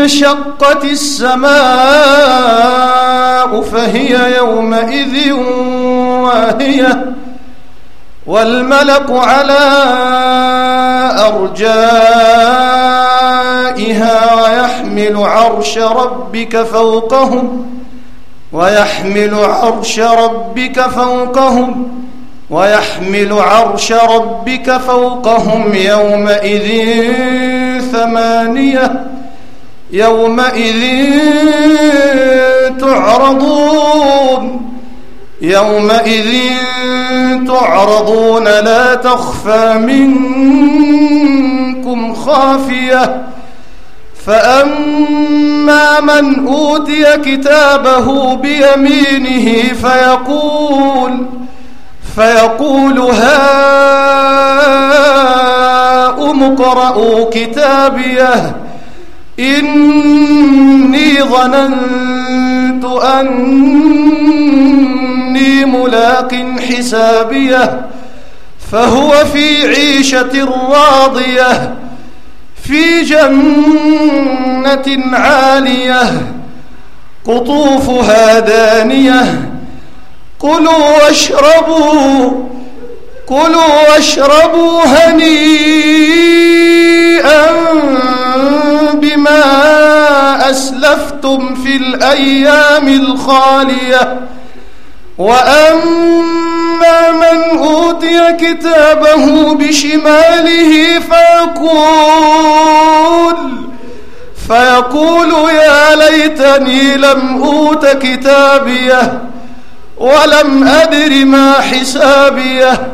وانشقت السماء فهي يومئذ واهية والملك على أرجائها ويحمل عرش ربك فوقهم ويحمل عرش ربك فوقهم ويحمل عرش ربك فوقهم يومئذ ثمانية يومئذ تعرضون يومئذ تعرضون لا تخفى منكم خافية. فأما من أوتي كتابه بيمينه فيقول فيقول هاؤم اقرءوا كتابيه. إني ظننت أني ملاق حسابيه. فهو في عيشة راضية في جنة عالية. قطوفها دانية. كلوا واشربوا كلوا واشربوا هنيئا. أسلفتم في الأيام الخالية. وأما من أوتي كتابه بشماله فيقول فيقول يا ليتني لم أوت كتابيه ولم أدر ما حسابيه.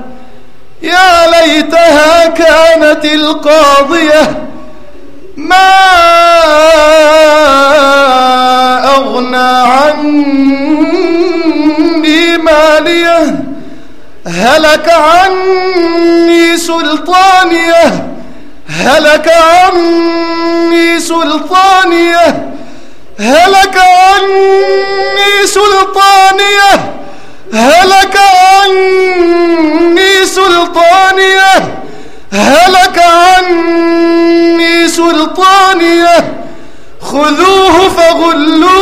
يا ليتها كانت القاضية. ما عني مالية هلك عني سلطانية هلك عني سلطانية هلك عني سلطانية هلك عني سلطانية هلك عني سلطانية. خذوه فغلوه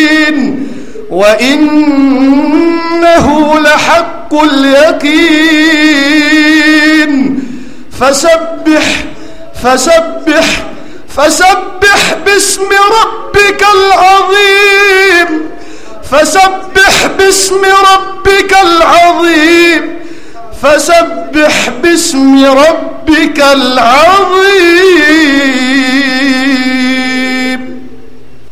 وإنه لحق اليقين. فسبح فسبح فسبح باسم ربك العظيم. فسبح باسم ربك العظيم. فسبح باسم ربك العظيم.